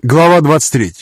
Глава 23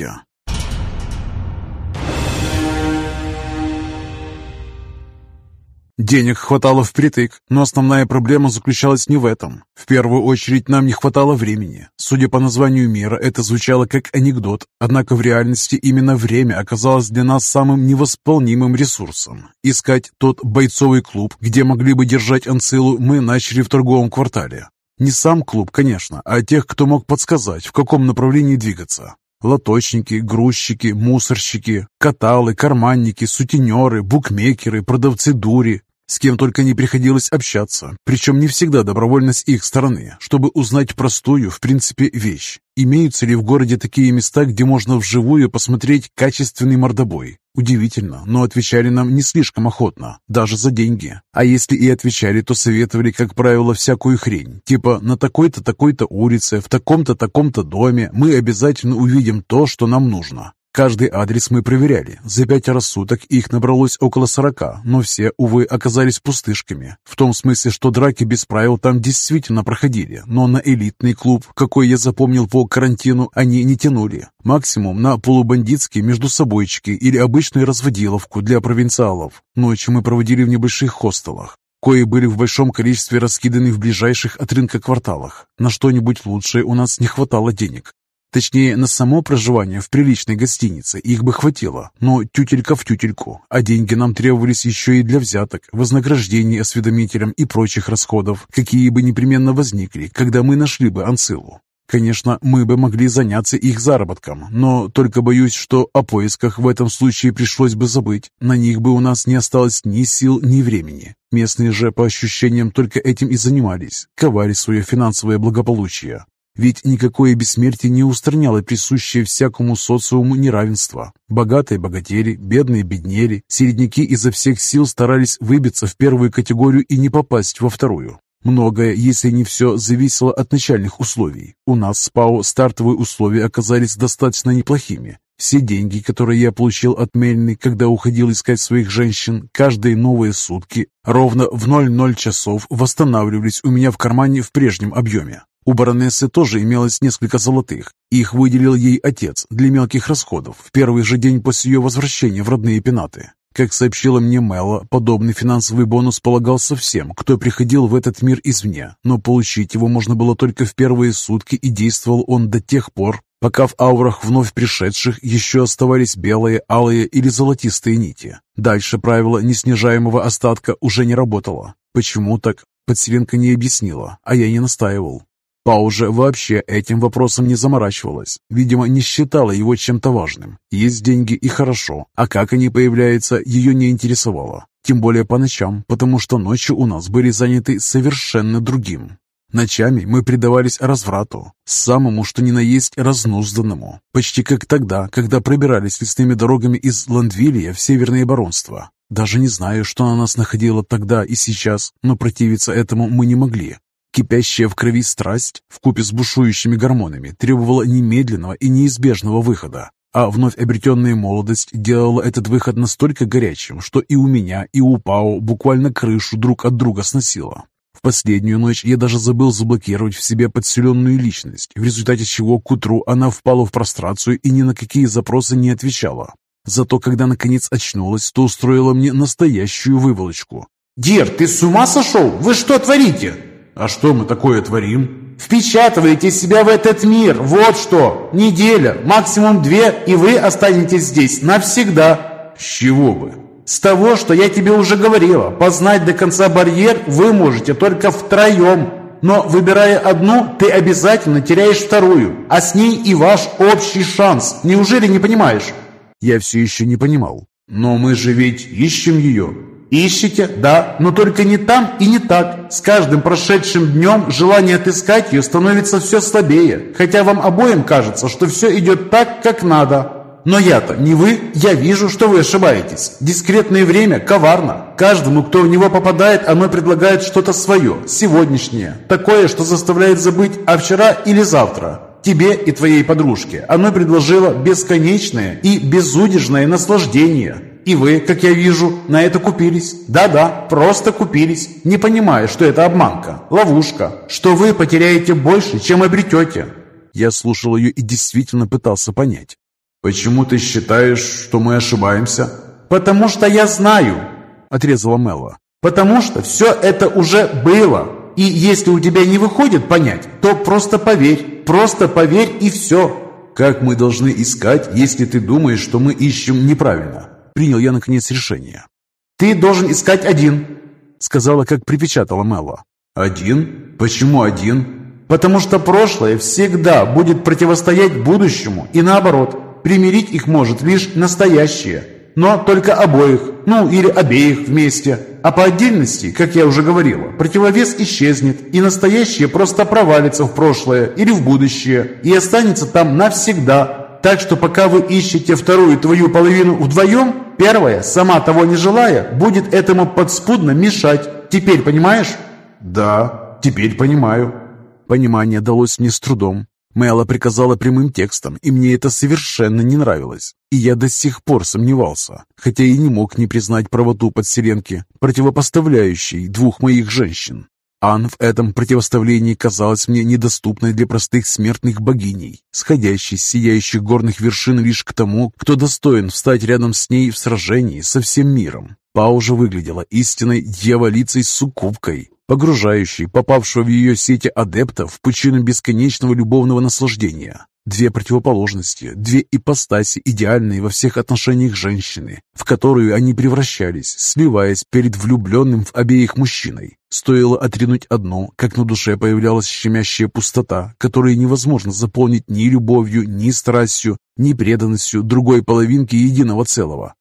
Денег хватало впритык, но основная проблема заключалась не в этом. В первую очередь нам не хватало времени. Судя по названию мира, это звучало как анекдот, однако в реальности именно время оказалось для нас самым невосполнимым ресурсом. Искать тот бойцовый клуб, где могли бы держать Анцилу, мы начали в торговом квартале. Не сам клуб, конечно, а тех, кто мог подсказать, в каком направлении двигаться. Лоточники, грузчики, мусорщики, каталы, карманники, сутенеры, букмекеры, продавцы дури, с кем только не приходилось общаться, причем не всегда добровольно с их стороны, чтобы узнать простую, в принципе, вещь. Имеются ли в городе такие места, где можно вживую посмотреть качественный мордобой? Удивительно, но отвечали нам не слишком охотно, даже за деньги. А если и отвечали, то советовали, как правило, всякую хрень. Типа, на такой-то, такой-то улице, в таком-то, таком-то доме мы обязательно увидим то, что нам нужно. Каждый адрес мы проверяли. За пятеро суток их набралось около сорока, но все, увы, оказались пустышками. В том смысле, что драки без правил там действительно проходили, но на элитный клуб, какой я запомнил по карантину, они не тянули. Максимум на полубандитские междусобойчики или обычную разводиловку для провинциалов. Ночью мы проводили в небольших хостелах кои были в большом количестве раскиданы в ближайших от рынка кварталах. На что-нибудь лучшее у нас не хватало денег. Точнее, на само проживание в приличной гостинице их бы хватило, но тютелька в тютельку, а деньги нам требовались еще и для взяток, вознаграждений осведомителям и прочих расходов, какие бы непременно возникли, когда мы нашли бы Анцилу. Конечно, мы бы могли заняться их заработком, но только боюсь, что о поисках в этом случае пришлось бы забыть. На них бы у нас не осталось ни сил, ни времени. Местные же, по ощущениям, только этим и занимались, ковали свое финансовое благополучие. Ведь никакое бессмертие не устраняло присущее всякому социуму неравенство. Богатые богатели, бедные беднели, середняки изо всех сил старались выбиться в первую категорию и не попасть во вторую. Многое, если не все, зависело от начальных условий. У нас с ПАО стартовые условия оказались достаточно неплохими. Все деньги, которые я получил от Мельны, когда уходил искать своих женщин, каждые новые сутки, ровно в 00 часов восстанавливались у меня в кармане в прежнем объеме. У баронессы тоже имелось несколько золотых. Их выделил ей отец для мелких расходов в первый же день после ее возвращения в родные пенаты. Как сообщила мне Мэла, подобный финансовый бонус полагался всем, кто приходил в этот мир извне, но получить его можно было только в первые сутки и действовал он до тех пор, пока в аурах вновь пришедших еще оставались белые, алые или золотистые нити. Дальше правило неснижаемого остатка уже не работало. Почему так? Подселенка не объяснила, а я не настаивал. Паужа вообще этим вопросом не заморачивалась. Видимо, не считала его чем-то важным. Есть деньги и хорошо, а как они появляются, ее не интересовало. Тем более по ночам, потому что ночи у нас были заняты совершенно другим. Ночами мы предавались разврату, самому что ни на есть разнузданному, почти как тогда, когда пробирались лесными дорогами из Ландвилия в Северное Баронство. Даже не знаю, что на нас находило тогда и сейчас, но противиться этому мы не могли. Кипящая в крови страсть, вкупе с бушующими гормонами, требовала немедленного и неизбежного выхода, а вновь обретенная молодость делала этот выход настолько горячим, что и у меня, и у Пао буквально крышу друг от друга сносило. В последнюю ночь я даже забыл заблокировать в себе подселенную личность, в результате чего к утру она впала в прострацию и ни на какие запросы не отвечала. Зато когда наконец очнулась, то устроила мне настоящую выволочку. «Дир, ты с ума сошел? Вы что творите?» А что мы такое творим? Впечатываете себя в этот мир, вот что. Неделя, максимум две, и вы останетесь здесь навсегда. С чего бы? С того, что я тебе уже говорила. Познать до конца барьер вы можете только втроем. Но выбирая одну, ты обязательно теряешь вторую, а с ней и ваш общий шанс. Неужели не понимаешь? Я все еще не понимал. Но мы же ведь ищем ее. Ищете, да, но только не там и не так. С каждым прошедшим днем желание отыскать ее становится все слабее, хотя вам обоим кажется, что все идет так, как надо. Но я-то не вы, я вижу, что вы ошибаетесь. Дискретное время коварно. Каждому, кто в него попадает, оно предлагает что-то свое, сегодняшнее, такое, что заставляет забыть о вчера или завтра. Тебе и твоей подружке оно предложило бесконечное и безудержное наслаждение. И вы, как я вижу, на это купились. Да-да, просто купились, не понимая, что это обманка, ловушка, что вы потеряете больше, чем обретете. Я слушал ее и действительно пытался понять. «Почему ты считаешь, что мы ошибаемся?» «Потому что я знаю», — отрезала Мелла. «Потому что все это уже было. И если у тебя не выходит понять, то просто поверь. Просто поверь и все». «Как мы должны искать, если ты думаешь, что мы ищем неправильно?» Принял я, наконец, решение. «Ты должен искать один», — сказала, как припечатала Мелла. «Один? Почему один?» «Потому что прошлое всегда будет противостоять будущему и наоборот. Примирить их может лишь настоящее, но только обоих, ну или обеих вместе. А по отдельности, как я уже говорила, противовес исчезнет, и настоящее просто провалится в прошлое или в будущее и останется там навсегда. Так что пока вы ищете вторую твою половину вдвоем, первая, сама того не желая, будет этому подспудно мешать. Теперь понимаешь? «Да, теперь понимаю». Понимание далось мне с трудом. Мэла приказала прямым текстом, и мне это совершенно не нравилось. И я до сих пор сомневался, хотя и не мог не признать правоту подселенки, противопоставляющей двух моих женщин. Ан в этом противоставлении казалась мне недоступной для простых смертных богиней, сходящей с сияющих горных вершин лишь к тому, кто достоин встать рядом с ней в сражении со всем миром. Пау же выглядела истинной дьяволицей с суккубкой, погружающий попавшего в ее сети адепта в пучину бесконечного любовного наслаждения. Две противоположности, две ипостаси, идеальные во всех отношениях женщины, в которую они превращались, сливаясь перед влюбленным в обеих мужчиной. Стоило отринуть одно, как на душе появлялась щемящая пустота, которую невозможно заполнить ни любовью, ни страстью, ни преданностью другой половинки единого целого.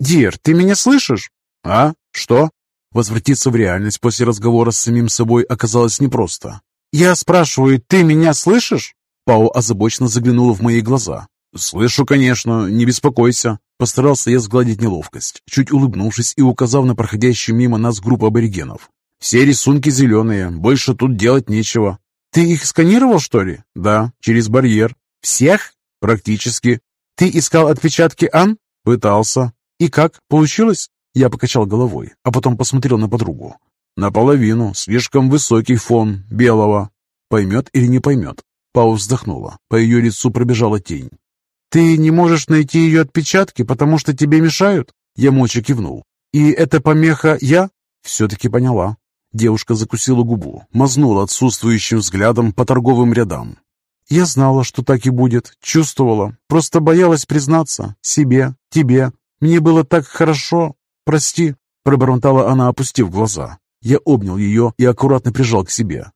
«Дир, ты меня слышишь?» «А? Что?» Возвратиться в реальность после разговора с самим собой оказалось непросто. «Я спрашиваю, ты меня слышишь?» Пау озабоченно заглянула в мои глаза. «Слышу, конечно, не беспокойся». Постарался я сгладить неловкость, чуть улыбнувшись и указав на проходящую мимо нас группу аборигенов. «Все рисунки зеленые, больше тут делать нечего». «Ты их сканировал, что ли?» «Да, через барьер». «Всех?» «Практически». «Ты искал отпечатки Ан?» «Пытался». «И как? Получилось?» Я покачал головой, а потом посмотрел на подругу. Наполовину, слишком высокий фон, белого. Поймет или не поймет? Пау вздохнула, по ее лицу пробежала тень. «Ты не можешь найти ее отпечатки, потому что тебе мешают?» Я молча кивнул. «И эта помеха я?» Все-таки поняла. Девушка закусила губу, мазнула отсутствующим взглядом по торговым рядам. «Я знала, что так и будет, чувствовала, просто боялась признаться. Себе, тебе. Мне было так хорошо, «Прости», — пробормотала она, опустив глаза. Я обнял ее и аккуратно прижал к себе.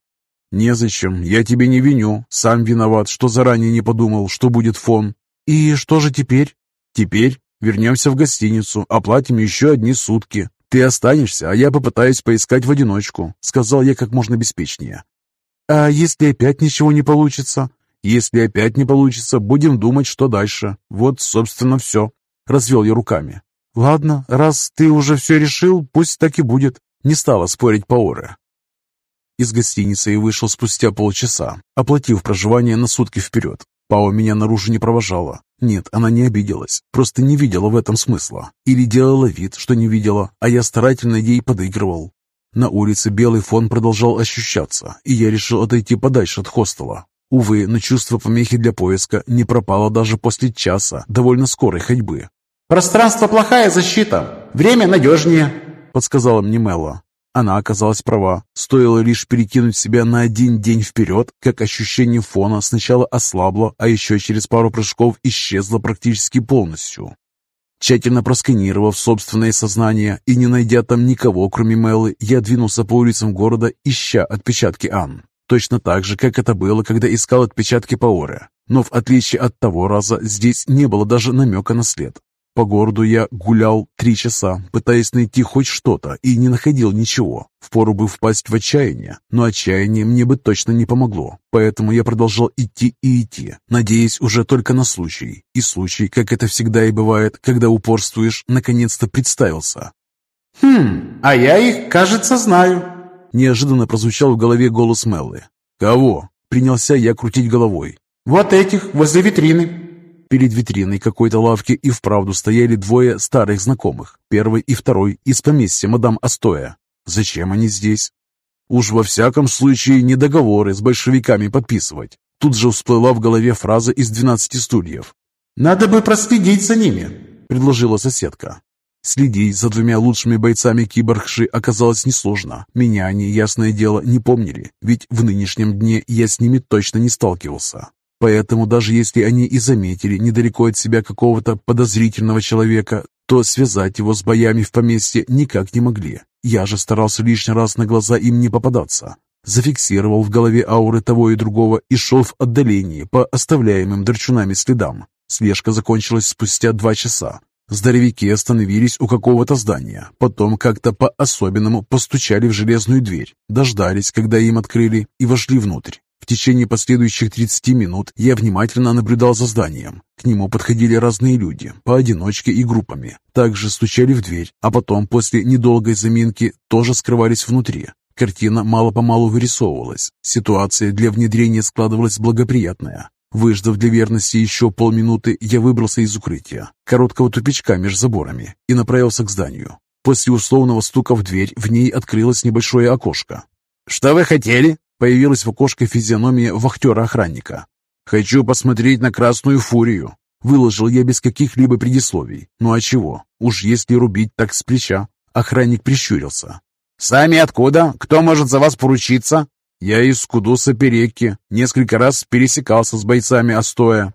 «Незачем, я тебе не виню. Сам виноват, что заранее не подумал, что будет фон». «И что же теперь?» «Теперь вернемся в гостиницу, оплатим еще одни сутки. Ты останешься, а я попытаюсь поискать в одиночку», — сказал я как можно беспечнее. «А если опять ничего не получится?» «Если опять не получится, будем думать, что дальше. Вот, собственно, все». Развел я руками. «Ладно, раз ты уже все решил, пусть так и будет», — не стала спорить Паора. Из гостиницы я вышел спустя полчаса, оплатив проживание на сутки вперед. Пао меня наружу не провожала. Нет, она не обиделась, просто не видела в этом смысла. Или делала вид, что не видела, а я старательно ей подыгрывал. На улице белый фон продолжал ощущаться, и я решил отойти подальше от хостела. Увы, но чувство помехи для поиска не пропало даже после часа довольно скорой ходьбы. «Пространство – плохая защита, время надежнее», – подсказала мне Мелла. Она оказалась права. Стоило лишь перекинуть себя на один день вперед, как ощущение фона сначала ослабло, а еще через пару прыжков исчезло практически полностью. Тщательно просканировав собственное сознание и не найдя там никого, кроме Меллы, я двинулся по улицам города, ища отпечатки Ан. Точно так же, как это было, когда искал отпечатки Паоры. Но в отличие от того раза, здесь не было даже намека на след. По городу я гулял три часа, пытаясь найти хоть что-то, и не находил ничего. Впору бы впасть в отчаяние, но отчаяние мне бы точно не помогло. Поэтому я продолжал идти и идти, надеясь уже только на случай. И случай, как это всегда и бывает, когда упорствуешь, наконец-то представился. «Хм, а я их, кажется, знаю», — неожиданно прозвучал в голове голос Меллы. «Кого?» — принялся я крутить головой. «Вот этих, возле витрины». Перед витриной какой-то лавки и вправду стояли двое старых знакомых, первый и второй из поместья мадам Астоя. Зачем они здесь? Уж во всяком случае не договоры с большевиками подписывать. Тут же всплыла в голове фраза из «12 стульев». «Надо бы проследить за ними», — предложила соседка. Следить за двумя лучшими бойцами киборгши оказалось несложно. Меня они, ясное дело, не помнили, ведь в нынешнем дне я с ними точно не сталкивался. Поэтому даже если они и заметили недалеко от себя какого-то подозрительного человека, то связать его с боями в поместье никак не могли. Я же старался лишний раз на глаза им не попадаться. Зафиксировал в голове ауры того и другого и шел в отдалении по оставляемым драчунами следам. Слежка закончилась спустя два часа. Здоровяки остановились у какого-то здания, потом как-то по-особенному постучали в железную дверь, дождались, когда им открыли, и вошли внутрь. В течение последующих 30 минут я внимательно наблюдал за зданием. К нему подходили разные люди, поодиночке и группами. Также стучали в дверь, а потом, после недолгой заминки, тоже скрывались внутри. Картина мало-помалу вырисовывалась. Ситуация для внедрения складывалась благоприятная. Выждав для верности еще полминуты, я выбрался из укрытия, короткого тупичка между заборами, и направился к зданию. После условного стука в дверь в ней открылось небольшое окошко. «Что вы хотели?» Появилась в окошке физиономия вахтера-охранника. «Хочу посмотреть на красную фурию». Выложил я без каких-либо предисловий. Ну а чего? Уж если рубить, так с плеча. Охранник прищурился. «Сами откуда? Кто может за вас поручиться?» Я из Кудуса Перекки несколько раз пересекался с бойцами Остоя.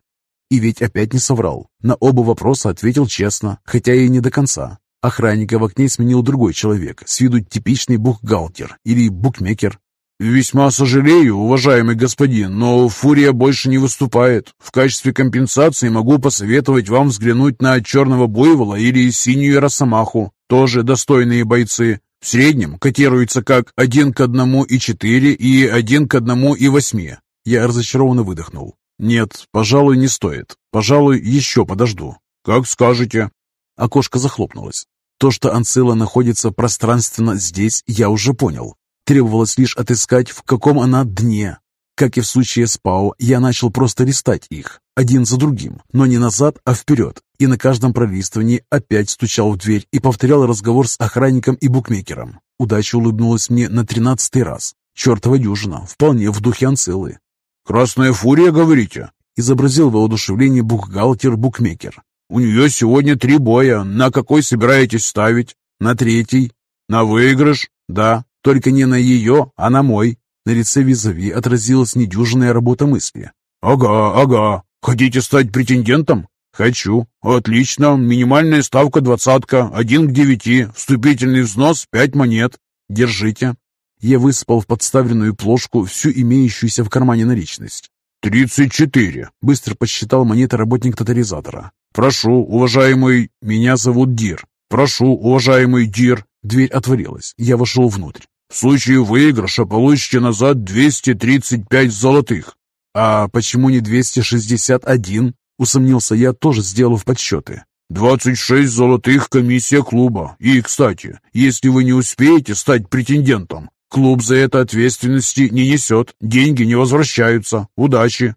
И ведь опять не соврал. На оба вопроса ответил честно, хотя и не до конца. Охранника в окне сменил другой человек, с виду типичный бухгалтер или букмекер. «Весьма сожалею, уважаемый господин, но Фурия больше не выступает. В качестве компенсации могу посоветовать вам взглянуть на Черного Буйвола или Синюю Росомаху. Тоже достойные бойцы. В среднем котируется как один к одному и четыре и один к одному и восьми. Я разочарованно выдохнул. Нет, пожалуй, не стоит. Пожалуй, еще подожду. Как скажете. Окошко захлопнулось. То, что Анцила находится пространственно здесь, я уже понял. Требовалось лишь отыскать, в каком она дне. Как и в случае с Пао, я начал просто листать их, один за другим, но не назад, а вперед, и на каждом пролистывании опять стучал в дверь и повторял разговор с охранником и букмекером. Удача улыбнулась мне на тринадцатый раз. Чертова дюжина, вполне в духе Анцилы. «Красная фурия, говорите?» изобразил воодушевление бухгалтер-букмекер. «У нее сегодня три боя. На какой собираетесь ставить?» «На третий». «На выигрыш?» «Да, только не на ее, а на мой». На лице визави отразилась недюжинная работа мысли. «Ага, ага. Хотите стать претендентом?» «Хочу». «Отлично. Минимальная ставка двадцатка, один к девяти. Вступительный взнос пять монет». «Держите». Я высыпал в подставленную плошку всю имеющуюся в кармане наличность. «Тридцать четыре», — быстро посчитал монеты работник тотализатора. «Прошу, уважаемый, меня зовут Дир». «Прошу, уважаемый Дир». Дверь отворилась. Я вошел внутрь. В случае выигрыша получите назад 235 золотых. А почему не 261? Усомнился я, тоже сделав подсчеты. 26 золотых комиссия клуба. И, кстати, если вы не успеете стать претендентом, клуб за это ответственности не несет, деньги не возвращаются. Удачи!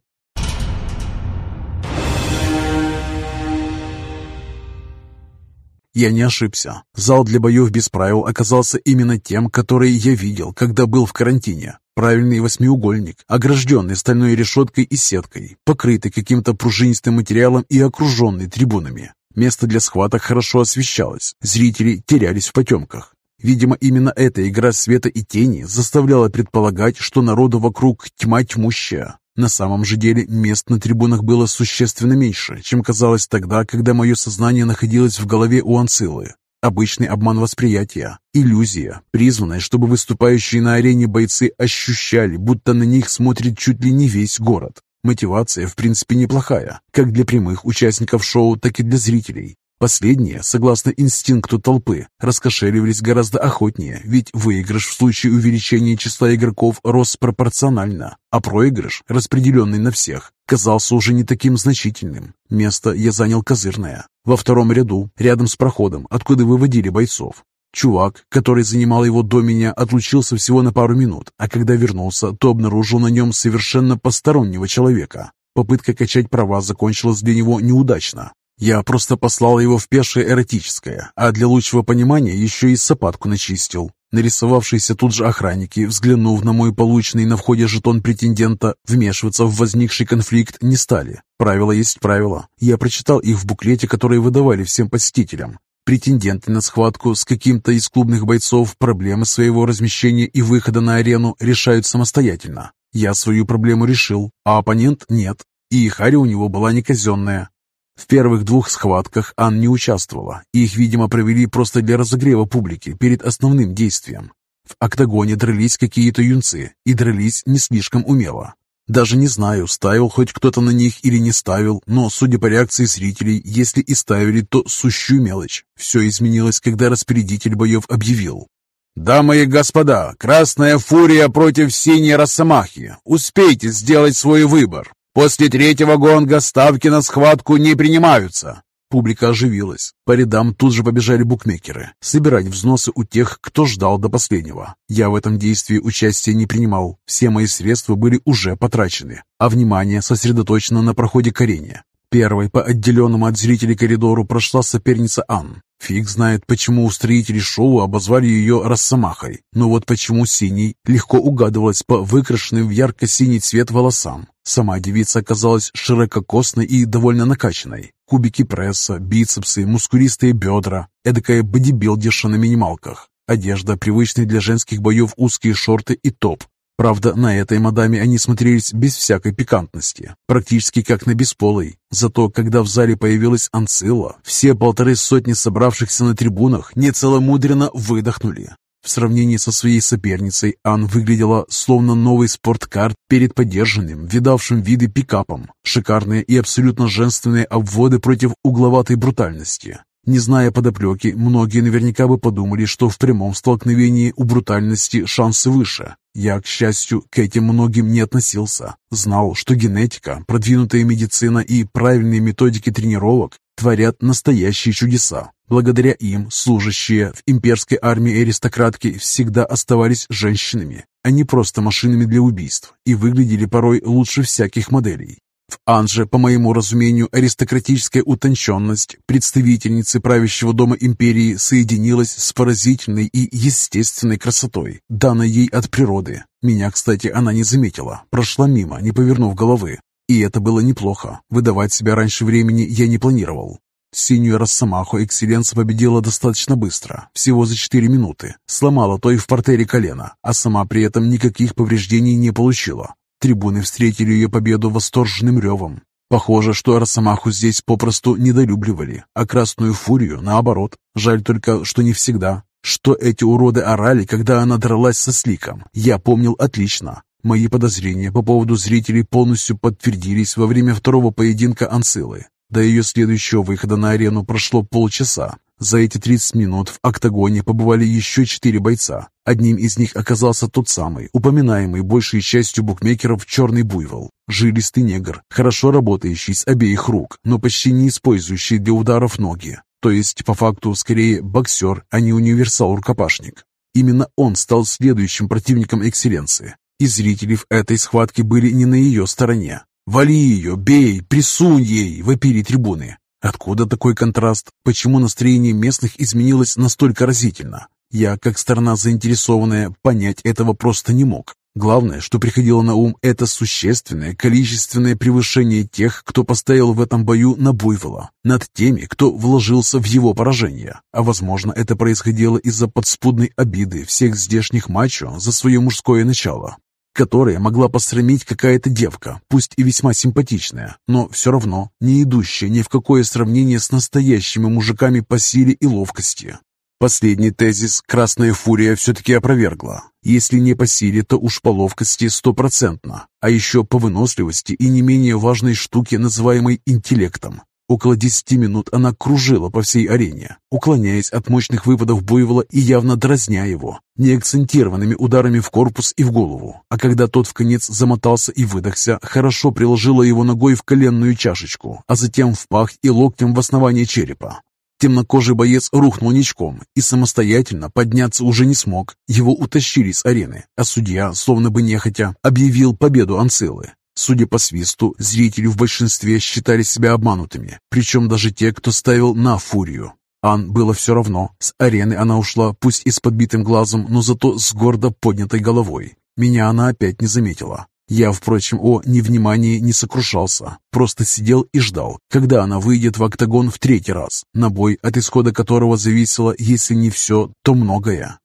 Я не ошибся. Зал для боев без правил оказался именно тем, который я видел, когда был в карантине. Правильный восьмиугольник, огражденный стальной решеткой и сеткой, покрытый каким-то пружинистым материалом и окруженный трибунами. Место для схваток хорошо освещалось, зрители терялись в потемках. Видимо, именно эта игра света и тени заставляла предполагать, что народу вокруг тьма тьмущая. На самом же деле мест на трибунах было существенно меньше, чем казалось тогда, когда мое сознание находилось в голове у Анцилы. Обычный обман восприятия, иллюзия, призванная, чтобы выступающие на арене бойцы ощущали, будто на них смотрит чуть ли не весь город. Мотивация, в принципе, неплохая, как для прямых участников шоу, так и для зрителей. Последние, согласно инстинкту толпы, раскошеливались гораздо охотнее, ведь выигрыш в случае увеличения числа игроков рос пропорционально, а проигрыш, распределенный на всех, казался уже не таким значительным. Место я занял козырное, во втором ряду, рядом с проходом, откуда выводили бойцов. Чувак, который занимал его до меня, отлучился всего на пару минут, а когда вернулся, то обнаружил на нем совершенно постороннего человека. Попытка качать права закончилась для него неудачно. Я просто послал его в пешее эротическое, а для лучшего понимания еще и сапатку начистил. Нарисовавшиеся тут же охранники, взглянув на мой полученный на входе жетон претендента, вмешиваться в возникший конфликт не стали. Правила есть правила. Я прочитал их в буклете, который выдавали всем посетителям. Претенденты на схватку с каким-то из клубных бойцов проблемы своего размещения и выхода на арену решают самостоятельно. Я свою проблему решил, а оппонент нет. И харя у него была не казенная. В первых двух схватках Ан не участвовала, их, видимо, провели просто для разогрева публики перед основным действием. В октагоне дрались какие-то юнцы, и дрались не слишком умело. Даже не знаю, ставил хоть кто-то на них или не ставил, но, судя по реакции зрителей, если и ставили, то сущую мелочь. Все изменилось, когда распорядитель боев объявил. «Дамы и господа, Красная Фурия против Синей Росомахи. Успейте сделать свой выбор. После третьего гонга ставки на схватку не принимаются. Публика оживилась. По рядам тут же побежали букмекеры, собирать взносы у тех, кто ждал до последнего. Я в этом действии участия не принимал. Все мои средства были уже потрачены, а внимание сосредоточено на проходе корения. Первой по отделенному от зрителей коридору прошла соперница Ан. Фиг знает, почему устроители шоу обозвали ее Росомахой, но вот почему синий легко угадывалась по выкрашенным в ярко-синий цвет волосам. Сама девица оказалась ширококосной и довольно накачанной. Кубики пресса, бицепсы, мускулистые бедра, эдакая бодибилдерша на минималках. Одежда, привычные для женских боев узкие шорты и топ, Правда, на этой мадаме они смотрелись без всякой пикантности, практически как на бесполой. Зато, когда в зале появилась Анцила, все полторы сотни собравшихся на трибунах нецеломудренно выдохнули. В сравнении со своей соперницей Ан выглядела словно новый спорткар перед подержанным, видавшим виды пикапом. Шикарные и абсолютно женственные обводы против угловатой брутальности. Не зная подоплеки, многие наверняка бы подумали, что в прямом столкновении у брутальности шансы выше. Я, к счастью, к этим многим не относился. Знал, что генетика, продвинутая медицина и правильные методики тренировок творят настоящие чудеса. Благодаря им служащие в имперской армии аристократки всегда оставались женщинами, а не просто машинами для убийств, и выглядели порой лучше всяких моделей. В Анже, по моему разумению, аристократическая утонченность представительницы правящего дома империи соединилась с поразительной и естественной красотой, данной ей от природы. Меня, кстати, она не заметила, прошла мимо, не повернув головы. И это было неплохо. Выдавать себя раньше времени я не планировал. Синюю Росомаху Экселенса победила достаточно быстро, всего за 4 минуты. Сломала той в портере колено, а сама при этом никаких повреждений не получила. Трибуны встретили ее победу восторженным ревом. Похоже, что Росомаху здесь попросту недолюбливали, а Красную Фурию наоборот. Жаль только, что не всегда. Что эти уроды орали, когда она дралась со Сликом, я помнил отлично. Мои подозрения по поводу зрителей полностью подтвердились во время второго поединка Ансилы. До ее следующего выхода на арену прошло полчаса, за эти 30 минут в октагоне побывали еще четыре бойца. Одним из них оказался тот самый, упоминаемый большей частью букмекеров черный буйвол. Жилистый негр, хорошо работающий с обеих рук, но почти не использующий для ударов ноги. То есть, по факту, скорее боксер, а не универсал-рукопашник. Именно он стал следующим противником экселленции. И зрители в этой схватке были не на ее стороне. «Вали ее, бей, присунь ей!» – вопили трибуны. Откуда такой контраст? Почему настроение местных изменилось настолько разительно? Я, как сторона заинтересованная, понять этого просто не мог. Главное, что приходило на ум, это существенное количественное превышение тех, кто поставил в этом бою на буйвола, над теми, кто вложился в его поражение. А возможно, это происходило из-за подспудной обиды всех здешних мачо за свое мужское начало которые могла посрамить какая-то девка, пусть и весьма симпатичная, но все равно не идущая ни в какое сравнение с настоящими мужиками по силе и ловкости. Последний тезис «Красная фурия» все-таки опровергла. Если не по силе, то уж по ловкости стопроцентно, а еще по выносливости и не менее важной штуке, называемой интеллектом. Около десяти минут она кружила по всей арене, уклоняясь от мощных выпадов Буйвола и явно дразня его, неакцентированными ударами в корпус и в голову. А когда тот в конец замотался и выдохся, хорошо приложила его ногой в коленную чашечку, а затем в пах и локтем в основание черепа. Темнокожий боец рухнул ничком и самостоятельно подняться уже не смог. Его утащили с арены, а судья, словно бы нехотя, объявил победу Анцилы. Судя по свисту, зрители в большинстве считали себя обманутыми, причем даже те, кто ставил на фурию. Ан было все равно. С арены она ушла, пусть и с подбитым глазом, но зато с гордо поднятой головой. Меня она опять не заметила. Я, впрочем, о невнимании не сокрушался, просто сидел и ждал, когда она выйдет в октагон в третий раз, на бой, от исхода которого зависело, если не все, то многое.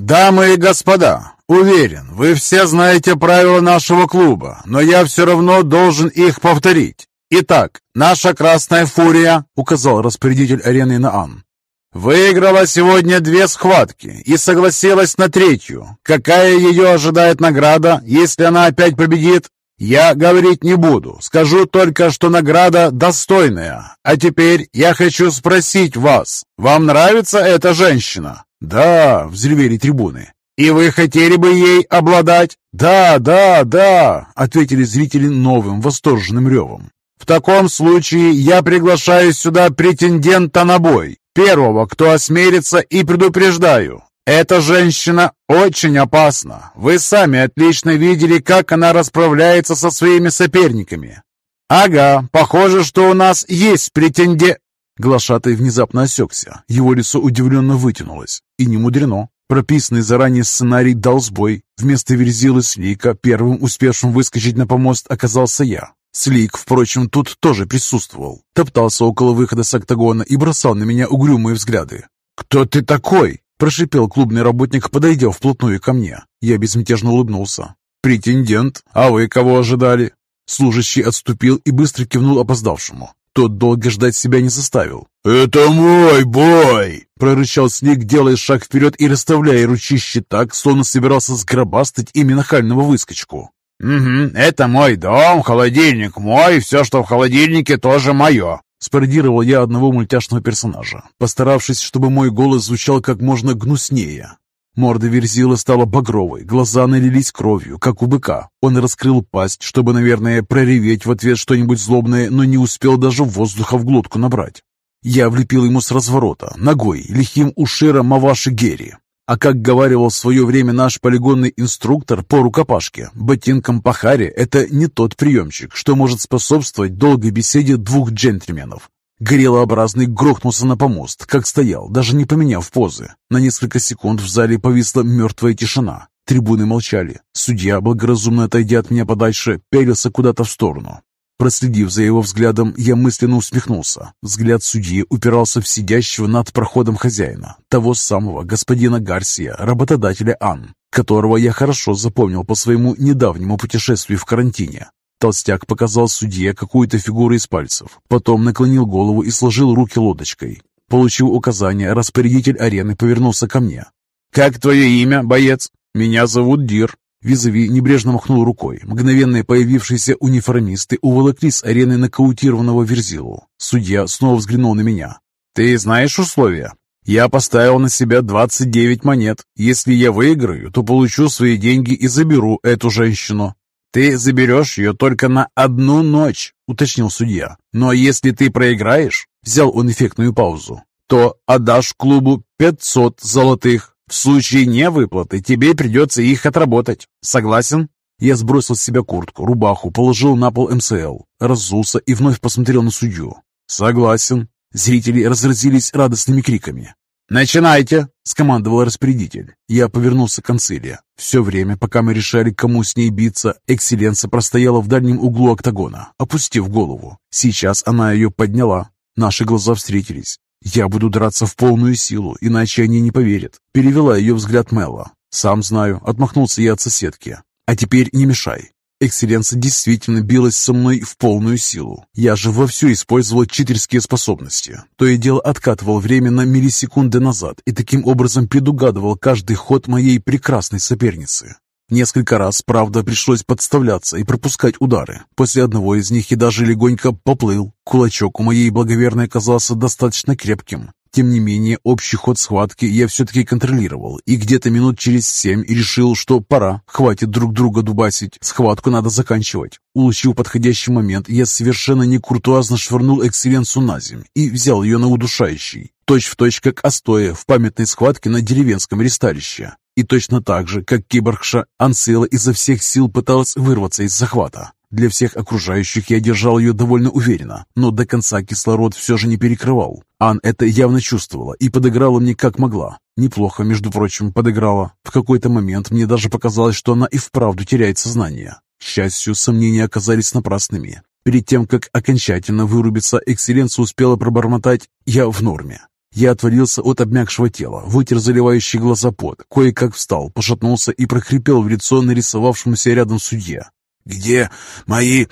«Дамы и господа, уверен, вы все знаете правила нашего клуба, но я все равно должен их повторить. Итак, наша красная фурия, указал распорядитель арены Наан, выиграла сегодня две схватки и согласилась на третью. Какая ее ожидает награда, если она опять победит? Я говорить не буду, скажу только, что награда достойная. А теперь я хочу спросить вас, вам нравится эта женщина? «Да!» — взревели трибуны. «И вы хотели бы ей обладать?» «Да, да, да!» — ответили зрители новым восторженным ревом. «В таком случае я приглашаю сюда претендента на бой, первого, кто осмелится, и предупреждаю. Эта женщина очень опасна. Вы сами отлично видели, как она расправляется со своими соперниками. Ага, похоже, что у нас есть претендент...» Глашатай внезапно осекся. Его лицо удивленно вытянулось. И не мудрено. Прописанный заранее сценарий дал сбой. Вместо Верзилы Слика первым успевшим выскочить на помост оказался я. Слик, впрочем, тут тоже присутствовал. Топтался около выхода с октагона и бросал на меня угрюмые взгляды. «Кто ты такой?» – прошипел клубный работник, подойдя вплотную ко мне. Я безмятежно улыбнулся. «Претендент? А вы кого ожидали?» Служащий отступил и быстро кивнул опоздавшему. Тот долго ждать себя не заставил. «Это мой бой!» — прорычал Снег, делая шаг вперед и расставляя ручище так, словно собирался сгробастать ими нахального выскочку. «Угу, это мой дом, холодильник мой, все, что в холодильнике, тоже мое!» Спародировал я одного мультяшного персонажа, постаравшись, чтобы мой голос звучал как можно гнуснее. Морда Верзила стала багровой, глаза налились кровью, как у быка. Он раскрыл пасть, чтобы, наверное, прореветь в ответ что-нибудь злобное, но не успел даже воздуха в глотку набрать. Я влепил ему с разворота, ногой, лихим ушира Маваши Герри. А как говаривал в свое время наш полигонный инструктор по рукопашке, ботинком по харе – это не тот приемчик, что может способствовать долгой беседе двух джентльменов. Горелообразный грохнулся на помост, как стоял, даже не поменяв позы. На несколько секунд в зале повисла мертвая тишина. Трибуны молчали. Судья, благоразумно отойдя от меня подальше, пялился куда-то в сторону. Проследив за его взглядом, я мысленно усмехнулся. Взгляд судьи упирался в сидящего над проходом хозяина, того самого господина Гарсия, работодателя Ан, которого я хорошо запомнил по своему недавнему путешествию в карантине. Толстяк показал судье какую-то фигуру из пальцев, потом наклонил голову и сложил руки лодочкой. Получив указание, распорядитель арены повернулся ко мне. «Как твое имя, боец?» «Меня зовут Дир». Визави небрежно махнул рукой. Мгновенно появившиеся униформисты уволокли с арены нокаутированного Верзилу. Судья снова взглянул на меня. «Ты знаешь условия?» «Я поставил на себя 29 монет. Если я выиграю, то получу свои деньги и заберу эту женщину. «Ты заберешь ее только на одну ночь», — уточнил судья. «Но если ты проиграешь», — взял он эффектную паузу, «то отдашь клубу 500 золотых. В случае невыплаты тебе придется их отработать. Согласен?» Я сбросил с себя куртку, рубаху, положил на пол МСЛ, разулся и вновь посмотрел на судью. «Согласен». Зрители разразились радостными криками. «Начинайте!» — скомандовал распорядитель. Я повернулся к концилии. Все время, пока мы решали, кому с ней биться, Экселенция простояла в дальнем углу октагона, опустив голову. Сейчас она ее подняла. Наши глаза встретились. «Я буду драться в полную силу, иначе они не поверят», — перевела ее взгляд Мелла. «Сам знаю», — отмахнулся я от соседки. «А теперь не мешай. Экселленция действительно билась со мной в полную силу. Я же вовсю использовал читерские способности. То и дело откатывал время на миллисекунды назад и таким образом предугадывал каждый ход моей прекрасной соперницы. Несколько раз, правда, пришлось подставляться и пропускать удары. После одного из них и даже легонько поплыл. Кулачок у моей благоверной оказался достаточно крепким. Тем не менее, общий ход схватки я все-таки контролировал, и где-то минут через семь решил, что пора, хватит друг друга дубасить, схватку надо заканчивать. Улучив подходящий момент, я совершенно некуртуазно швырнул экселленцу на земь и взял ее на удушающий, точь в точь как Остоя в памятной схватке на деревенском ресталище. И точно так же, как киборгша, Ансела изо всех сил пыталась вырваться из захвата. Для всех окружающих я держал ее довольно уверенно, но до конца кислород все же не перекрывал. Ан это явно чувствовала и подыграла мне как могла. Неплохо, между прочим, подыграла. В какой-то момент мне даже показалось, что она и вправду теряет сознание. К счастью, сомнения оказались напрасными. Перед тем, как окончательно вырубиться, экселленция успела пробормотать «я в норме». Я отвалился от обмякшего тела, вытер заливающий глаза пот, кое-как встал, пошатнулся и прохрипел в лицо нарисовавшемуся рядом судье. «Где мои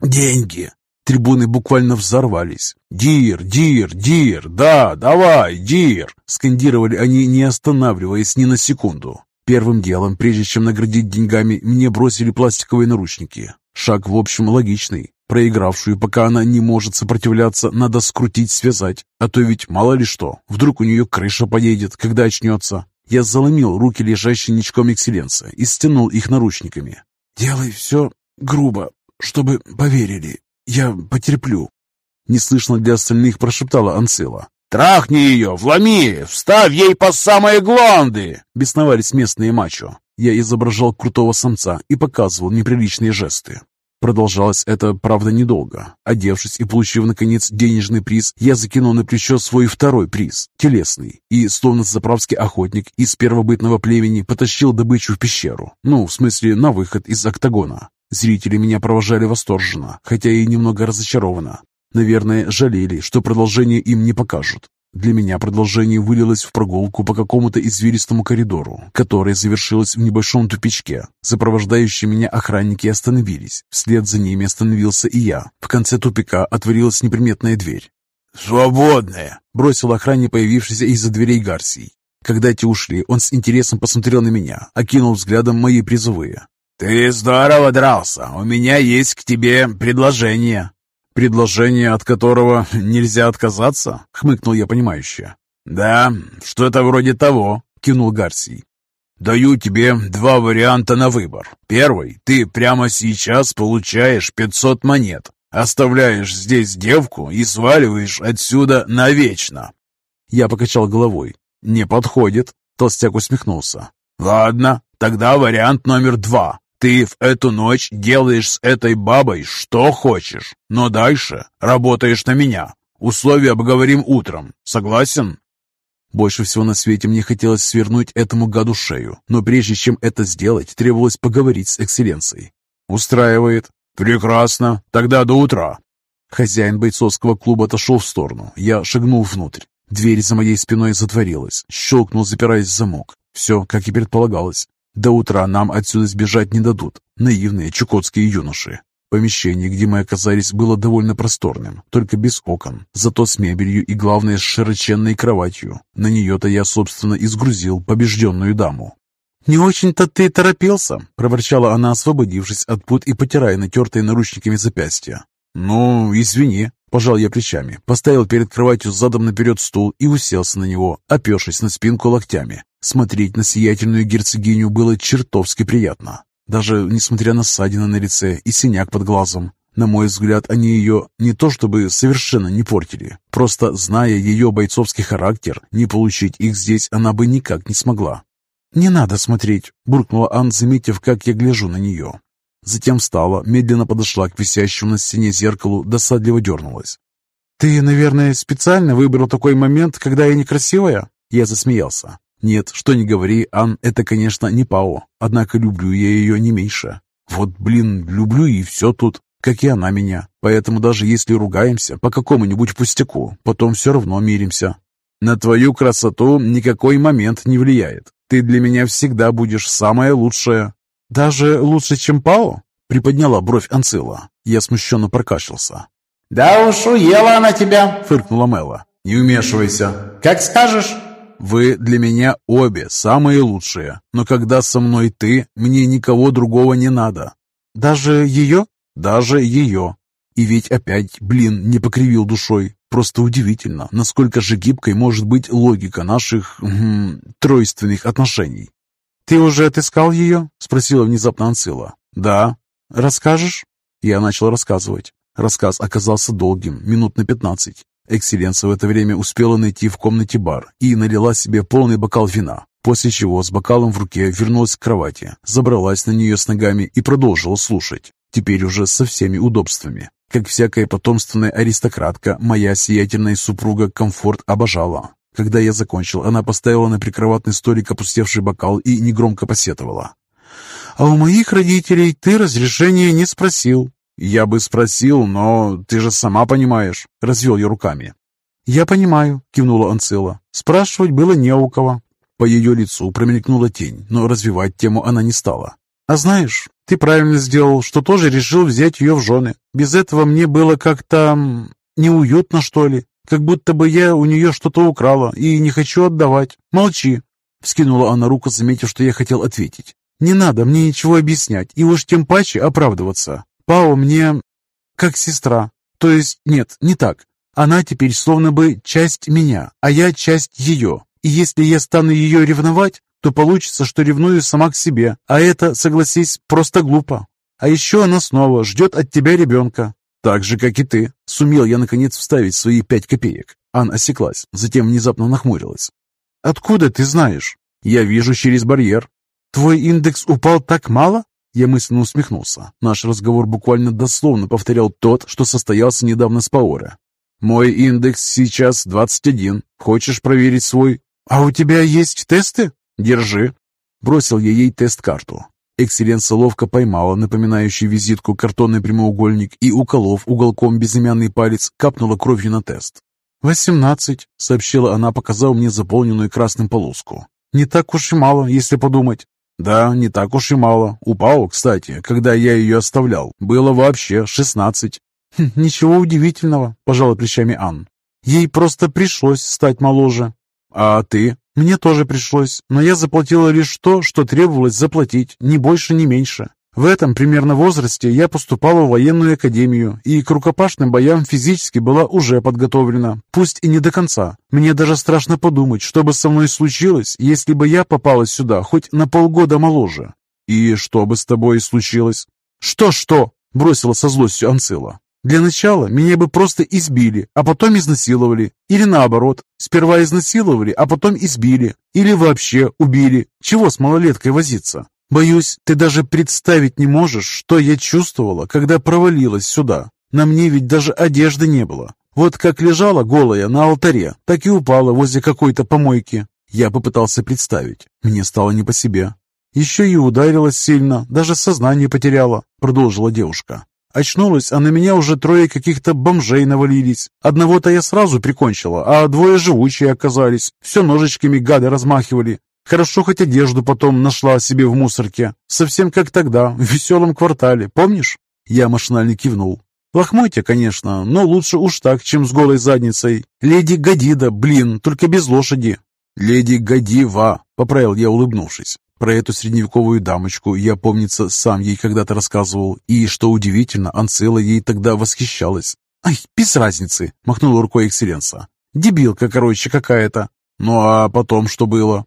деньги?» Трибуны буквально взорвались. «Дир! Дир! Дир! Да, давай! Дир!» Скандировали они, не останавливаясь ни на секунду. Первым делом, прежде чем наградить деньгами, мне бросили пластиковые наручники. Шаг, в общем, логичный. Проигравшую, пока она не может сопротивляться, надо скрутить, связать. А то ведь мало ли что, вдруг у нее крыша поедет, когда очнется. Я заломил руки лежащей ничком экселленсе и стянул их наручниками. «Делай все грубо, чтобы поверили. Я потерплю». Неслышно для остальных прошептала Анцила. «Трахни ее, вломи, вставь ей по самые гланды!» Бесновались местные мачо. Я изображал крутого самца и показывал неприличные жесты. Продолжалось это, правда, недолго. Одевшись и получив, наконец, денежный приз, я закинул на плечо свой второй приз, телесный, и, словно заправский охотник из первобытного племени, потащил добычу в пещеру. Ну, в смысле, на выход из октагона. Зрители меня провожали восторженно, хотя и немного разочарованно. Наверное, жалели, что продолжение им не покажут. Для меня продолжение вылилось в прогулку по какому-то извилистому коридору, которая завершилась в небольшом тупичке. Сопровождающие меня охранники остановились. Вслед за ними остановился и я. В конце тупика отворилась неприметная дверь. «Свободная!» – бросил охранник, появившийся из-за дверей Гарсий. Когда те ушли, он с интересом посмотрел на меня, окинул взглядом мои призовые. «Ты здорово дрался. У меня есть к тебе предложение». «Предложение, от которого нельзя отказаться?» — хмыкнул я понимающе. «Да, что-то вроде того», — кивнул Гарсий. «Даю тебе два варианта на выбор. Первый. Ты прямо сейчас получаешь 500 монет, оставляешь здесь девку и сваливаешь отсюда навечно». Я покачал головой. «Не подходит», — толстяк усмехнулся. «Ладно, тогда вариант номер два. Ты в эту ночь делаешь с этой бабой что хочешь, но дальше работаешь на меня. Условия обговорим утром. Согласен?» Больше всего на свете мне хотелось свернуть этому гаду шею, но прежде чем это сделать, требовалось поговорить с экселленцией. «Устраивает. Прекрасно. Тогда до утра». Хозяин бойцовского клуба отошел в сторону. Я шагнул внутрь. Дверь за моей спиной затворилась. Щелкнул, запираясь замок. Все, как и предполагалось. До утра нам отсюда сбежать не дадут. Наивные чукотские юноши. Помещение, где мы оказались, было довольно просторным, только без окон, зато с мебелью и, главное, с широченной кроватью. На нее-то я, собственно, изгрузил побежденную даму. «Не очень-то ты торопился», — проворчала она, освободившись от пут и потирая натертые наручниками запястья. «Ну, извини», — пожал я плечами, поставил перед кроватью задом наперед стул и уселся на него, опершись на спинку локтями. Смотреть на сиятельную герцогиню было чертовски приятно. Даже несмотря на ссадины на лице и синяк под глазом. На мой взгляд, они ее не то чтобы совершенно не портили. Просто, зная ее бойцовский характер, не получить их здесь она бы никак не смогла. «Не надо смотреть», — буркнула Ан, заметив, как я гляжу на нее. Затем встала, медленно подошла к висящему на стене зеркалу, досадливо дернулась. «Ты, наверное, специально выбрал такой момент, когда я некрасивая?» Я засмеялся. Нет, что не говори, Ан, это, конечно, не Пао, однако люблю я ее не меньше. Вот, блин, люблю и все тут, как и она меня. Поэтому даже если ругаемся по какому-нибудь пустяку, потом все равно миримся. На твою красоту никакой момент не влияет. Ты для меня всегда будешь самая лучшая. Даже лучше, чем Пао? Приподняла бровь Анцила. Я смущенно прокашлялся. «Да уж уела она тебя!» — фыркнула Мэла. «Не вмешивайся!» «Как скажешь!» Вы для меня обе самые лучшие, но когда со мной ты, мне никого другого не надо. Даже ее? Даже ее. И ведь опять, блин, не покривил душой. Просто удивительно, насколько же гибкой может быть логика наших м тройственных отношений. «Ты уже отыскал ее?» — спросила внезапно Анцила. «Да». «Расскажешь?» Я начал рассказывать. Рассказ оказался долгим, минут на пятнадцать. Экселленция в это время успела найти в комнате бар и налила себе полный бокал вина, после чего с бокалом в руке вернулась к кровати, забралась на нее с ногами и продолжила слушать. теперь уже со всеми удобствами. Как всякая потомственная аристократка, моя сиятельная супруга комфорт обожала. Когда я закончил, она поставила на прикроватный столик опустевший бокал и негромко посетовала. «А у моих родителей ты разрешения не спросил». «Я бы спросил, но ты же сама понимаешь», — развел я руками. «Я понимаю», — кивнула Анцила. «Спрашивать было не у кого». По ее лицу промелькнула тень, но развивать тему она не стала. «А знаешь, ты правильно сделал, что тоже решил взять ее в жены. Без этого мне было как-то... неуютно, что ли. Как будто бы я у нее что-то украла и не хочу отдавать. Молчи!» Вскинула она руку, заметив, что я хотел ответить. «Не надо мне ничего объяснять, и уж тем паче оправдываться. Пао мне как сестра. То есть, нет, не так. Она теперь словно бы часть меня, а я часть ее. И если я стану ее ревновать, то получится, что ревную сама к себе, а это, согласись, просто глупо. А еще она снова ждет от тебя ребенка. Так же, как и ты. Сумел я, наконец, вставить свои пять копеек. Ан осеклась, затем внезапно нахмурилась. «Откуда ты знаешь?» «Я вижу через барьер». «Твой индекс упал так мало?» Я мысленно усмехнулся. Наш разговор буквально дословно повторял тот, что состоялся недавно с Паоре. «Мой индекс сейчас 21. Хочешь проверить свой?» «А у тебя есть тесты?» «Держи». Бросил я ей тест-карту. Экселленса ловко поймала напоминающий визитку картонный прямоугольник и, уколов уголком безымянный палец, капнула кровью на тест. «Восемнадцать», — сообщила она, показав мне заполненную красным полоску. «Не так уж и мало, если подумать». «Да, не так уж и мало. Упал, кстати, когда я ее оставлял. Было вообще шестнадцать». Хм, «Ничего удивительного», — пожала плечами Ан. «Ей просто пришлось стать моложе». «А ты?» Мне тоже пришлось, но я заплатила лишь то, что требовалось заплатить, ни больше, ни меньше. В этом примерно возрасте я поступала в военную академию и к рукопашным боям физически была уже подготовлена, пусть и не до конца. Мне даже страшно подумать, что бы со мной случилось, если бы я попала сюда хоть на полгода моложе. И что бы с тобой случилось? «Что-что?» – бросила со злостью Анцила. Для начала меня бы просто избили, а потом изнасиловали. Или наоборот, сперва изнасиловали, а потом избили. Или вообще убили. Чего с малолеткой возиться? Боюсь, ты даже представить не можешь, что я чувствовала, когда провалилась сюда. На мне ведь даже одежды не было. Вот как лежала голая на алтаре, так и упала возле какой-то помойки. Я попытался представить. Мне стало не по себе. Еще и ударилась сильно, даже сознание потеряла, продолжила девушка. Очнулась, а на меня уже трое каких-то бомжей навалились. Одного-то я сразу прикончила, а двое живучие оказались. Все ножичками гады размахивали. Хорошо хоть одежду потом нашла себе в мусорке. Совсем как тогда, в веселом квартале, помнишь? Я машинально кивнул. Лохмотья, конечно, но лучше уж так, чем с голой задницей. Леди Гадида, блин, только без лошади. Леди Гадива, поправил я, улыбнувшись. Про эту средневековую дамочку я, помнится, сам ей когда-то рассказывал, и, что удивительно, Анцела ей тогда восхищалась. «Ай, без разницы!» — махнула рукой экселленса. «Дебилка, короче, какая-то». «Ну а потом что было?»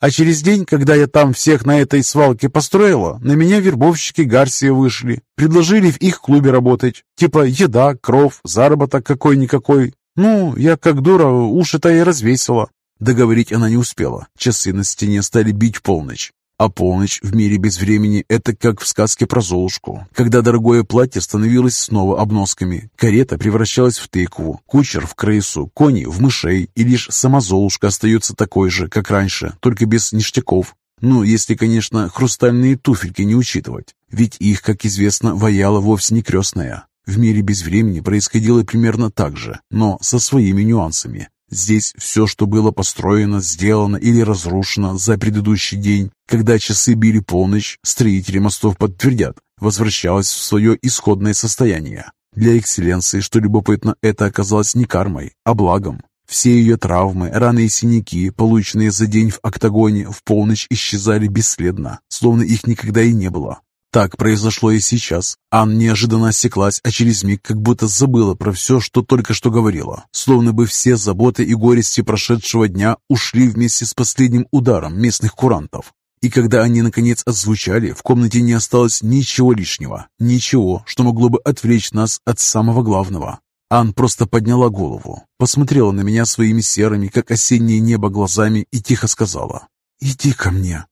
А через день, когда я там всех на этой свалке построила, на меня вербовщики Гарсия вышли. Предложили в их клубе работать. Типа еда, кров, заработок какой-никакой. Ну, я как дура уши-то и развесила. Договорить она не успела. Часы на стене стали бить полночь. А полночь в мире без времени – это как в сказке про Золушку, когда дорогое платье становилось снова обносками, карета превращалась в тыкву, кучер в крысу, кони в мышей, и лишь сама Золушка остается такой же, как раньше, только без ништяков. Ну, если, конечно, хрустальные туфельки не учитывать, ведь их, как известно, ваяла вовсе не крестная. В мире без времени происходило примерно так же, но со своими нюансами. Здесь все, что было построено, сделано или разрушено за предыдущий день, когда часы били полночь, строители мостов подтвердят, возвращалось в свое исходное состояние. Для экселленции, что любопытно, это оказалось не кармой, а благом. Все ее травмы, раны и синяки, полученные за день в октагоне, в полночь исчезали бесследно, словно их никогда и не было. Так произошло и сейчас. Ан неожиданно осеклась, а через миг как будто забыла про все, что только что говорила. Словно бы все заботы и горести прошедшего дня ушли вместе с последним ударом местных курантов. И когда они наконец отзвучали, в комнате не осталось ничего лишнего, ничего, что могло бы отвлечь нас от самого главного. Ан просто подняла голову, посмотрела на меня своими серыми, как осеннее небо, глазами и тихо сказала «Иди ко мне».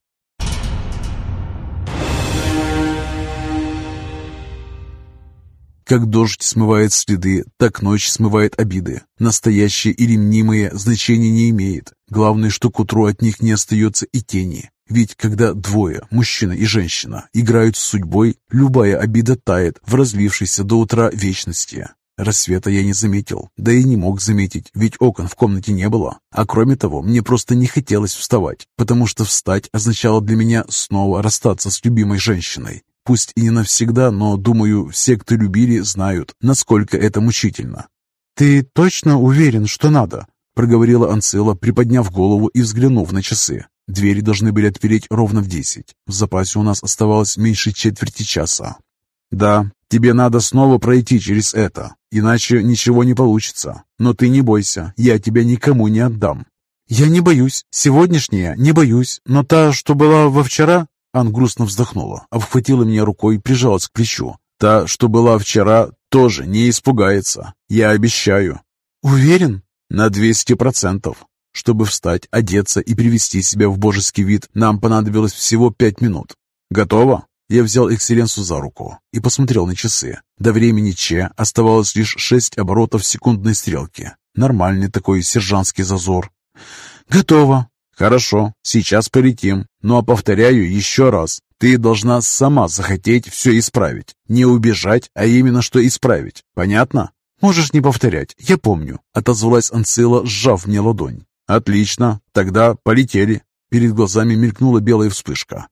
Как дождь смывает следы, так ночь смывает обиды. Настоящее или мнимое значения не имеет. Главное, что к утру от них не остается и тени. Ведь когда двое, мужчина и женщина, играют с судьбой, любая обида тает в разлившейся до утра вечности. Рассвета я не заметил, да и не мог заметить, ведь окон в комнате не было. А кроме того, мне просто не хотелось вставать, потому что встать означало для меня снова расстаться с любимой женщиной. Пусть и не навсегда, но, думаю, все, кто любили, знают, насколько это мучительно. «Ты точно уверен, что надо?» — проговорила Анцила, приподняв голову и взглянув на часы. Двери должны были отпереть ровно в десять. В запасе у нас оставалось меньше четверти часа. «Да, тебе надо снова пройти через это, иначе ничего не получится. Но ты не бойся, я тебя никому не отдам». «Я не боюсь. Сегодняшняя не боюсь. Но та, что была во вчера, Ан грустно вздохнула, обхватила меня рукой и прижалась к плечу. «Та, что была вчера, тоже не испугается. Я обещаю». «Уверен?» «На двести процентов. Чтобы встать, одеться и привести себя в божеский вид, нам понадобилось всего пять минут. Готово?» Я взял экселленсу за руку и посмотрел на часы. До времени Че оставалось лишь шесть оборотов секундной стрелки. Нормальный такой сержантский зазор. «Готово», «Хорошо, сейчас полетим. Ну а повторяю еще раз, ты должна сама захотеть все исправить. Не убежать, а именно что исправить. Понятно?» «Можешь не повторять, я помню», — отозвалась Анцила, сжав мне ладонь. «Отлично, тогда полетели». Перед глазами мелькнула белая вспышка.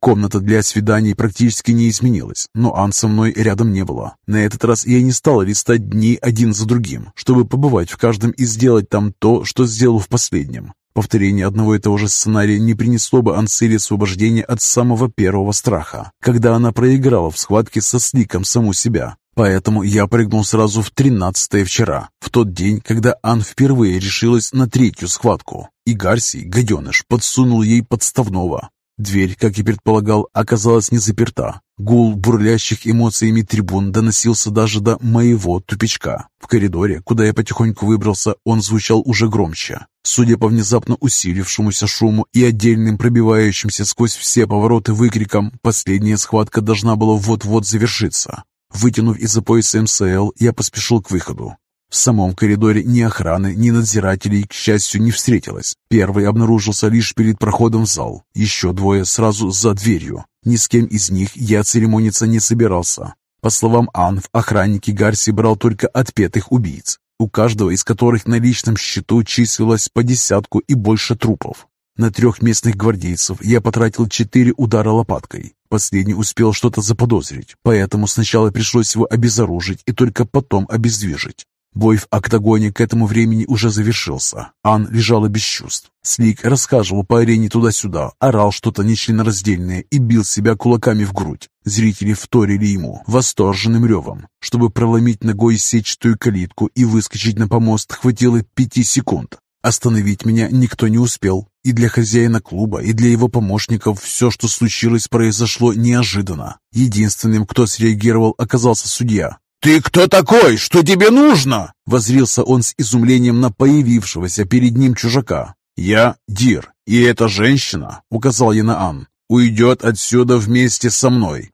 Комната для свиданий практически не изменилась, но Ан со мной рядом не было. На этот раз я не стал листать дни один за другим, чтобы побывать в каждом и сделать там то, что сделал в последнем. Повторение одного и того же сценария не принесло бы Анциле освобождения от самого первого страха, когда она проиграла в схватке со Сликом саму себя. Поэтому я прыгнул сразу в тринадцатое вчера, в тот день, когда Ан впервые решилась на третью схватку. И Гарсий, гаденыш, подсунул ей подставного. Дверь, как и предполагал, оказалась не заперта. Гул бурлящих эмоциями трибун доносился даже до моего тупичка. В коридоре, куда я потихоньку выбрался, он звучал уже громче. Судя по внезапно усилившемуся шуму и отдельным пробивающимся сквозь все повороты выкрикам, последняя схватка должна была вот-вот завершиться. Вытянув из-за пояса МСЛ, я поспешил к выходу. В самом коридоре ни охраны, ни надзирателей, к счастью, не встретилось. Первый обнаружился лишь перед проходом в зал, еще двое сразу за дверью. Ни с кем из них я церемониться не собирался. По словам Ан, в охраннике Гарси брал только отпетых убийц, у каждого из которых на личном счету числилось по десятку и больше трупов. На трех местных гвардейцев я потратил четыре удара лопаткой. Последний успел что-то заподозрить, поэтому сначала пришлось его обезоружить и только потом обездвижить. Бой в октагоне к этому времени уже завершился. Ан лежала без чувств. Слик рассказывал по арене туда-сюда, орал что-то нечленораздельное и бил себя кулаками в грудь. Зрители вторили ему восторженным ревом. Чтобы проломить ногой сетчатую калитку и выскочить на помост, хватило пяти секунд. Остановить меня никто не успел. И для хозяина клуба, и для его помощников все, что случилось, произошло неожиданно. Единственным, кто среагировал, оказался судья. «Ты кто такой? Что тебе нужно?» Возрился он с изумлением на появившегося перед ним чужака. «Я Дир, и эта женщина, — указал я на Ан, — уйдет отсюда вместе со мной».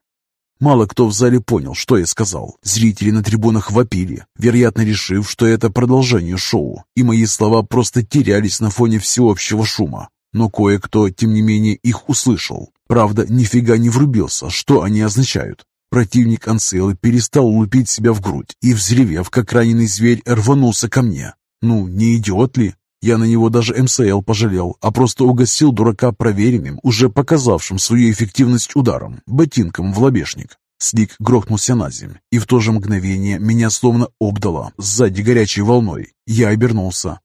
Мало кто в зале понял, что я сказал. Зрители на трибунах вопили, вероятно, решив, что это продолжение шоу, и мои слова просто терялись на фоне всеобщего шума. Но кое-кто, тем не менее, их услышал. Правда, нифига не врубился, что они означают. Противник Анцелы перестал лупить себя в грудь и, взревев, как раненый зверь, рванулся ко мне. Ну, не идиот ли? Я на него даже МСЛ пожалел, а просто угостил дурака проверенным, уже показавшим свою эффективность ударом, ботинком в лобешник. Слик грохнулся на землю, и в то же мгновение меня словно обдало сзади горячей волной. Я обернулся.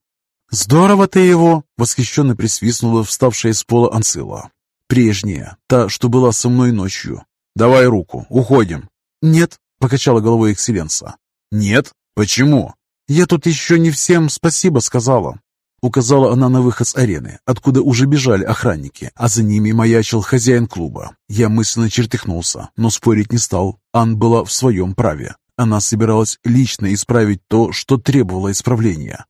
«Здорово ты его!» — восхищенно присвистнула вставшая с пола Анцила. Прежняя, та, что была со мной ночью, «Давай руку, уходим». «Нет», — покачала головой экселленса. «Нет? Почему?» «Я тут еще не всем спасибо сказала». Указала она на выход с арены, откуда уже бежали охранники, а за ними маячил хозяин клуба. Я мысленно чертыхнулся, но спорить не стал. Ан была в своем праве. Она собиралась лично исправить то, что требовало исправления.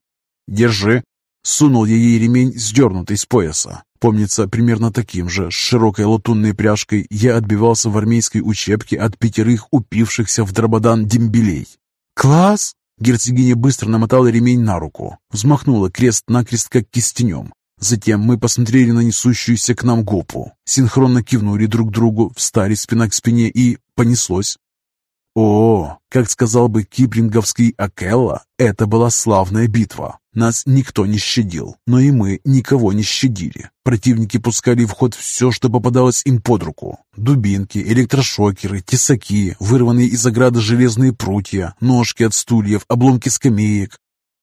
«Держи!» Сунул я ей ремень, сдернутый с пояса. Помнится, примерно таким же, с широкой латунной пряжкой, я отбивался в армейской учебке от пятерых упившихся в дрободан дембелей. «Класс!» Герцогиня быстро намотала ремень на руку, взмахнула крест-накрест, как кистенем. Затем мы посмотрели на несущуюся к нам гопу, синхронно кивнули друг другу, встали спина к спине и понеслось. О, как сказал бы киплинговский Акелла, это была славная битва. Нас никто не щадил, но и мы никого не щадили. Противники пускали в ход все, что попадалось им под руку. Дубинки, электрошокеры, тесаки, вырванные из ограды железные прутья, ножки от стульев, обломки скамеек.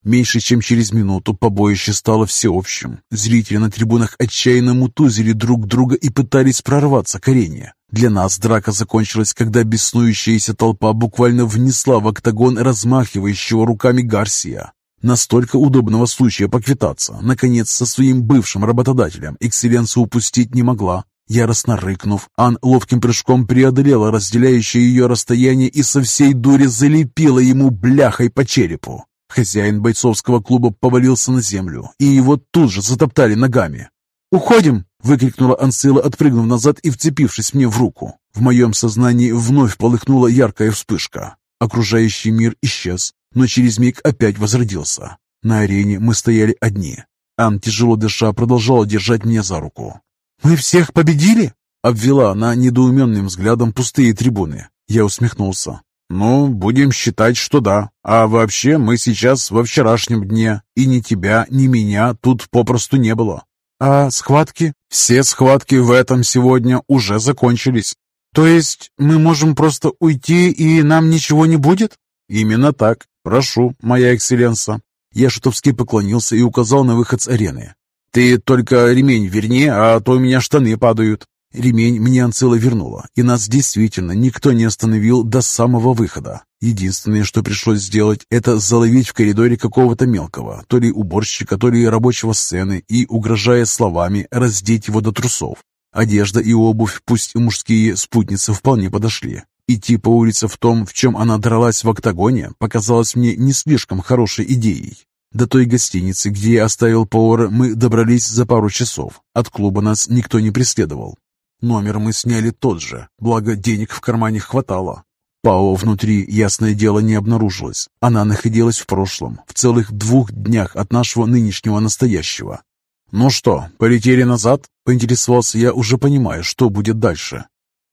Меньше чем через минуту побоище стало всеобщим. Зрители на трибунах отчаянно мутузили друг друга и пытались прорваться к арене. Для нас драка закончилась, когда беснующаяся толпа буквально внесла в октагон размахивающего руками Гарсия. Настолько удобного случая поквитаться, наконец, со своим бывшим работодателем экселленцию упустить не могла. Яростно рыкнув, Ан ловким прыжком преодолела разделяющее ее расстояние и со всей дури залепила ему бляхой по черепу. Хозяин бойцовского клуба повалился на землю, и его тут же затоптали ногами. «Уходим!» — выкрикнула Ансила, отпрыгнув назад и вцепившись мне в руку. В моем сознании вновь полыхнула яркая вспышка. Окружающий мир исчез, но через миг опять возродился. На арене мы стояли одни. Ан, тяжело дыша, продолжала держать меня за руку. «Мы всех победили?» — обвела она недоуменным взглядом пустые трибуны. Я усмехнулся. «Ну, будем считать, что да. А вообще мы сейчас во вчерашнем дне, и ни тебя, ни меня тут попросту не было. А схватки? Все схватки в этом сегодня уже закончились. То есть мы можем просто уйти, и нам ничего не будет? Именно так. Прошу, моя экселленса. Я шутовски поклонился и указал на выход с арены. Ты только ремень верни, а то у меня штаны падают. Ремень мне Анцила вернула, и нас действительно никто не остановил до самого выхода. Единственное, что пришлось сделать, это заловить в коридоре какого-то мелкого, то ли уборщика, то ли рабочего сцены, и, угрожая словами, раздеть его до трусов. Одежда и обувь, пусть и мужские, спутницы вполне подошли. Идти по улице в том, в чем она дралась в октагоне, показалось мне не слишком хорошей идеей. До той гостиницы, где я оставил Паора, мы добрались за пару часов. От клуба нас никто не преследовал. Номер мы сняли тот же, благо денег в кармане хватало. Пао внутри, ясное дело, не обнаружилось. Она находилась в прошлом, в целых двух днях от нашего нынешнего настоящего. «Ну что, полетели назад?» – поинтересовался я, уже понимая, что будет дальше.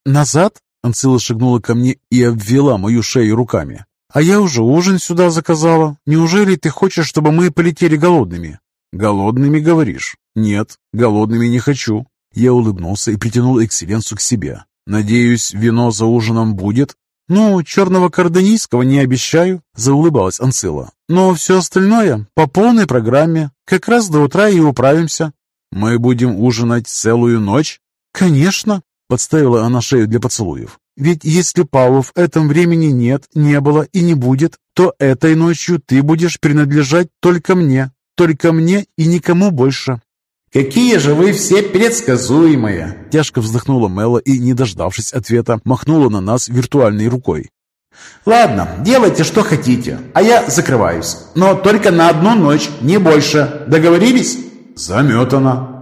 «Назад?» – Анцила шагнула ко мне и обвела мою шею руками. «А я уже ужин сюда заказала. Неужели ты хочешь, чтобы мы полетели голодными?» «Голодными, говоришь?» «Нет, голодными не хочу. Я улыбнулся и притянул экселленцию к себе. «Надеюсь, вино за ужином будет?» «Ну, черного карденийского не обещаю», — заулыбалась Анцила. «Но все остальное по полной программе. Как раз до утра и управимся». «Мы будем ужинать целую ночь?» «Конечно», — подставила она шею для поцелуев. «Ведь если Павла в этом времени нет, не было и не будет, то этой ночью ты будешь принадлежать только мне, только мне и никому больше. «Какие же вы все предсказуемые!» Тяжко вздохнула Мэла и, не дождавшись ответа, махнула на нас виртуальной рукой. «Ладно, делайте, что хотите, а я закрываюсь. Но только на одну ночь, не больше. Договорились?» «Заметано!»